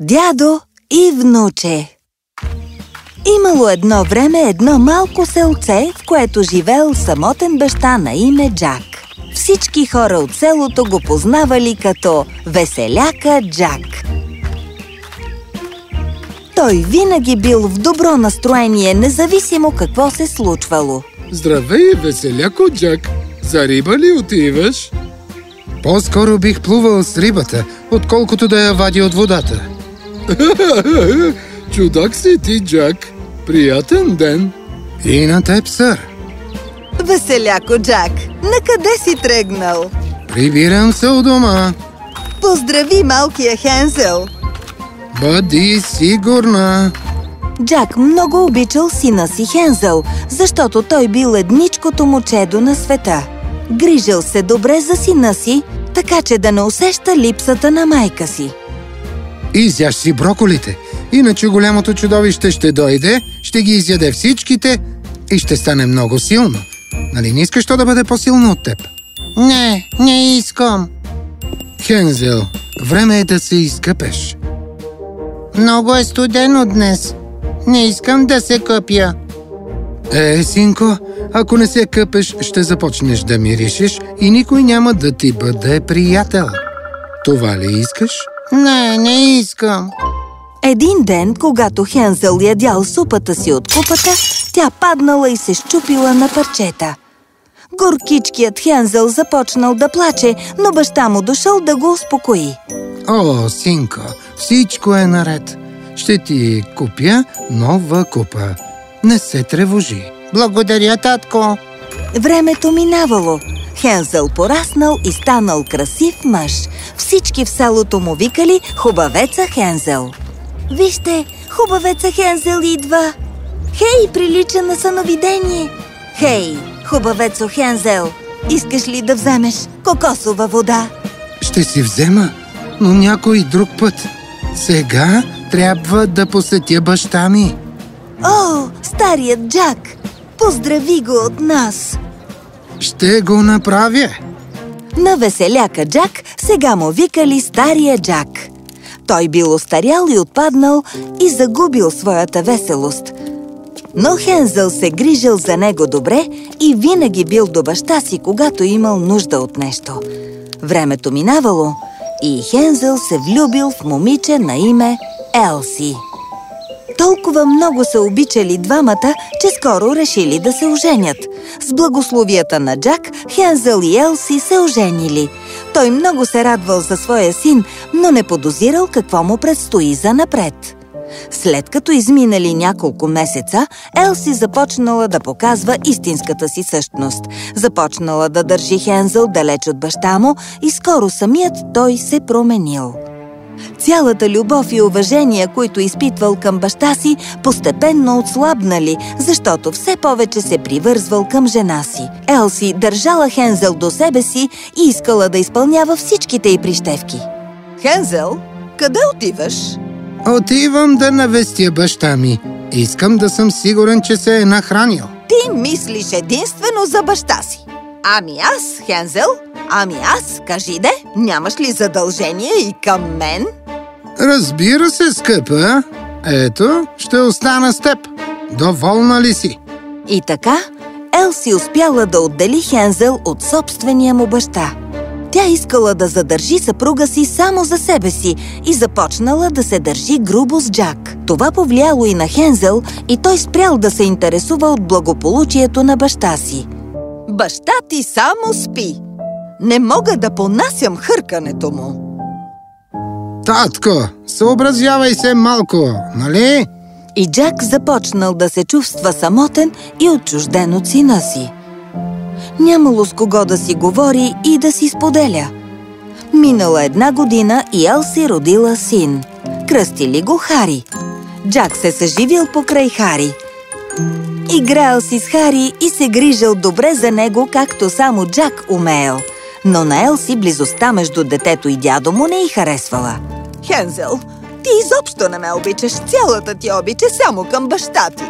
Дядо и внуче Имало едно време едно малко селце, в което живеел самотен баща на име Джак. Всички хора от селото го познавали като Веселяка Джак. Той винаги бил в добро настроение, независимо какво се случвало. Здравей, Веселяко Джак! За риба ли отиваш? По-скоро бих плувал с рибата, отколкото да я вади от водата. Чудак си ти, Джак! Приятен ден! И на теб, сър! Веселяко, Джак! Накъде си тръгнал? Прибирам се у дома! Поздрави малкия Хензел! Бъди сигурна! Джак много обичал сина си Хензел, защото той бил едничкото момчедо на света. Грижил се добре за сина си, така че да не усеща липсата на майка си. Изяж си броколите, иначе голямото чудовище ще дойде, ще ги изяде всичките и ще стане много силно. Нали не искаш то да бъде по-силно от теб? Не, не искам. Хензел, време е да се изкъпеш. Много е студено днес. Не искам да се къпя. Е, синко, ако не се къпеш, ще започнеш да миришеш и никой няма да ти бъде приятел. Това ли искаш? Не, не искам. Един ден, когато Хензел ядял супата си от купата, тя паднала и се щупила на парчета. Горкичкият Хензел започнал да плаче, но баща му дошъл да го успокои. О, синко, всичко е наред. Ще ти купя нова купа. Не се тревожи. Благодаря, татко. Времето минавало. Хензел пораснал и станал красив мъж. Всички в селото му викали Хубавеца Хензел. Вижте, хубавеца Хензел идва! Хей, прилича на съновидение! Хей, хубавецо Хензел, искаш ли да вземеш кокосова вода? Ще си взема, но някой друг път. Сега трябва да посетя баща ми. О, старият Джак! Поздрави го от нас! Ще го направя. На веселяка Джак сега му викали Стария Джак. Той бил остарял и отпаднал и загубил своята веселост. Но Хензел се грижил за него добре и винаги бил до баща си, когато имал нужда от нещо. Времето минавало и Хензел се влюбил в момиче на име Елси. Толкова много се обичали двамата, че скоро решили да се оженят. С благословията на Джак, Хензел и Елси се оженили. Той много се радвал за своя син, но не подозирал какво му предстои за напред. След като изминали няколко месеца, Елси започнала да показва истинската си същност. Започнала да държи Хензел далеч от баща му и скоро самият той се променил. Цялата любов и уважение, които изпитвал към баща си, постепенно отслабнали, защото все повече се привързвал към жена си. Елси държала Хензел до себе си и искала да изпълнява всичките й прищевки. Хензел, къде отиваш? Отивам да навестя баща ми. Искам да съм сигурен, че се е нахранил. Ти мислиш единствено за баща си. Ами аз, Хензел? Ами аз, кажи де, нямаш ли задължение и към мен? Разбира се, скъпа. Ето, ще остана с теб. Доволна ли си? И така, Елси успяла да отдели Хензел от собствения му баща. Тя искала да задържи съпруга си само за себе си и започнала да се държи грубо с Джак. Това повлияло и на Хензел и той спрял да се интересува от благополучието на баща си. Баща ти само спи. Не мога да понасям хъркането му. Татко, съобразявай се малко, нали? И Джак започнал да се чувства самотен и отчужден от сина си. Нямало с кого да си говори и да си споделя. Минала една година и Елси родила син. Кръстили го Хари. Джак се съживил покрай Хари. Играел си с Хари и се грижал добре за него, както само Джак умеел. Но на Елси близостта между детето и дядо му не й харесвала. Хензел, ти изобщо не ме обичаш. Цялата ти обича само към баща ти.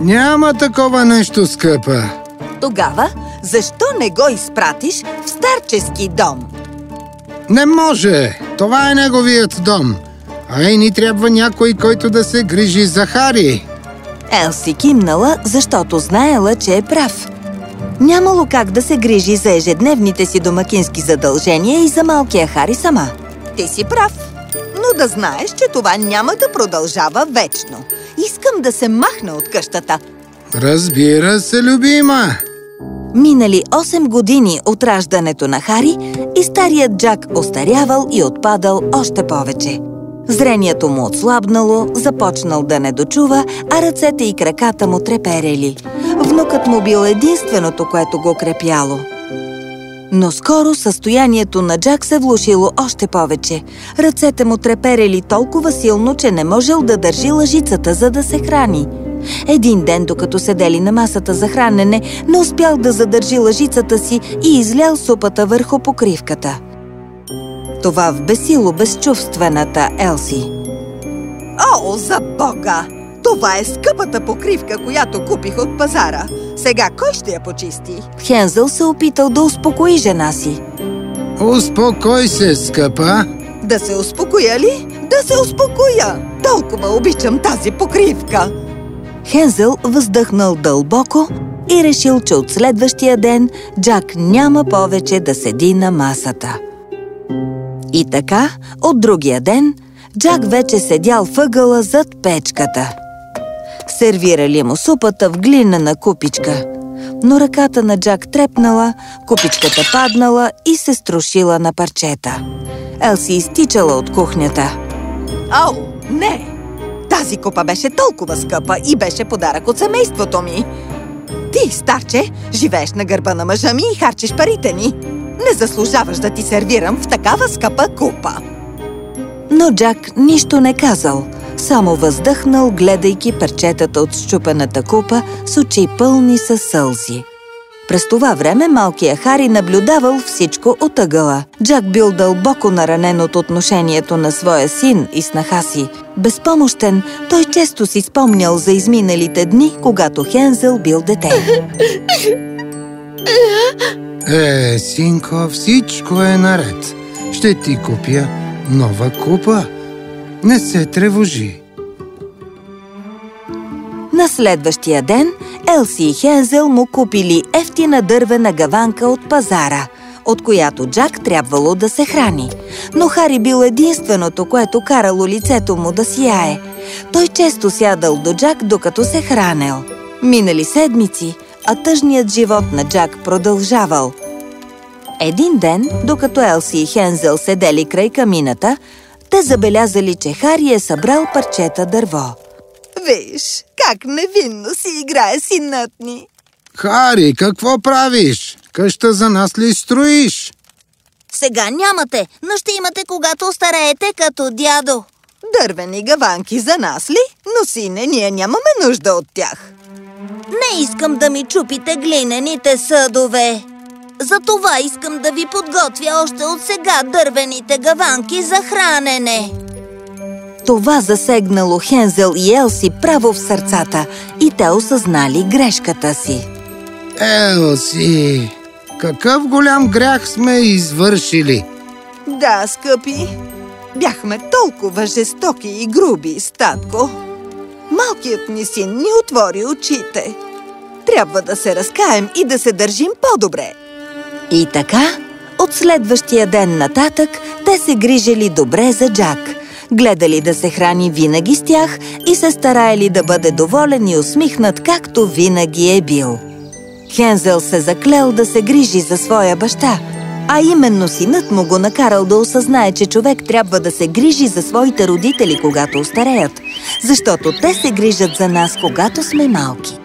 Няма такова нещо, скъпа. Тогава, защо не го изпратиш в старчески дом? Не може! Това е неговият дом. А и ни трябва някой, който да се грижи за Хари. Елси кимнала, защото знаела, че е прав. Нямало как да се грижи за ежедневните си домакински задължения и за малкия Хари сама. Ти си прав, но да знаеш, че това няма да продължава вечно. Искам да се махна от къщата. Разбира се, любима. Минали 8 години от раждането на Хари и старият Джак остарявал и отпадал още повече. Зрението му отслабнало, започнал да не дочува, а ръцете и краката му треперели. Внукът му бил единственото, което го крепяло. Но скоро състоянието на Джак се влушило още повече. Ръцете му треперели толкова силно, че не можел да държи лъжицата, за да се храни. Един ден, докато седели на масата за хранене, не успял да задържи лъжицата си и излял супата върху покривката. Това вбесило безчувствената Елси. О, за бога! Това е скъпата покривка, която купих от пазара. Сега кой ще я почисти? Хензел се опитал да успокои жена си. Успокой се, скъпа. Да се успокоя ли? Да се успокоя! Толкова обичам тази покривка! Хензел въздъхнал дълбоко и решил, че от следващия ден Джак няма повече да седи на масата. И така, от другия ден, Джак вече седял въгъла зад печката. Сервирали му супата в глинена купичка. Но ръката на Джак трепнала, купичката паднала и се струшила на парчета. Елси изтичала от кухнята. Ау, не! Тази купа беше толкова скъпа и беше подарък от семейството ми. Ти, старче, живееш на гърба на мъжа ми и харчиш парите ни. Не заслужаваш да ти сервирам в такава скъпа купа. Но Джак нищо не казал, само въздъхнал, гледайки парчетата от щупената купа с очи пълни със сълзи. През това време малкия Хари наблюдавал всичко от ъгъла. Джак бил дълбоко наранен от отношението на своя син и снаха си. Безпомощен, той често си спомнял за изминалите дни, когато Хензел бил дете. Е, синко, всичко е наред. Ще ти купя нова купа. Не се тревожи. На следващия ден Елси и Хензел му купили ефтина дървена гаванка от пазара, от която Джак трябвало да се храни. Но Хари бил единственото, което карало лицето му да сияе. Той често сядал до Джак, докато се хранел. Минали седмици, а тъжният живот на Джак продължавал. Един ден, докато Елси и Хензел седели край камината, те забелязали, че Хари е събрал парчета дърво. Виж, как невинно си играе синът ни. Хари, какво правиш? Къща за нас ли строиш? Сега нямате, но ще имате, когато остареете като дядо. Дървени гаванки за нас ли? Но, сине, ние нямаме нужда от тях. Не искам да ми чупите глинените съдове. Затова искам да ви подготвя още от сега дървените гаванки за хранене. Това засегнало Хензел и Елси право в сърцата и те осъзнали грешката си. Елси, какъв голям грях сме извършили. Да, скъпи, бяхме толкова жестоки и груби, статко. Малкият ми син ни отвори очите. Трябва да се разкаем и да се държим по-добре. И така, от следващия ден нататък, те се грижили добре за Джак. Гледали да се храни винаги с тях и се стараели да бъде доволен и усмихнат, както винаги е бил. Хензел се заклел да се грижи за своя баща, а именно синът му го накарал да осъзнае, че човек трябва да се грижи за своите родители, когато остареят, защото те се грижат за нас, когато сме малки.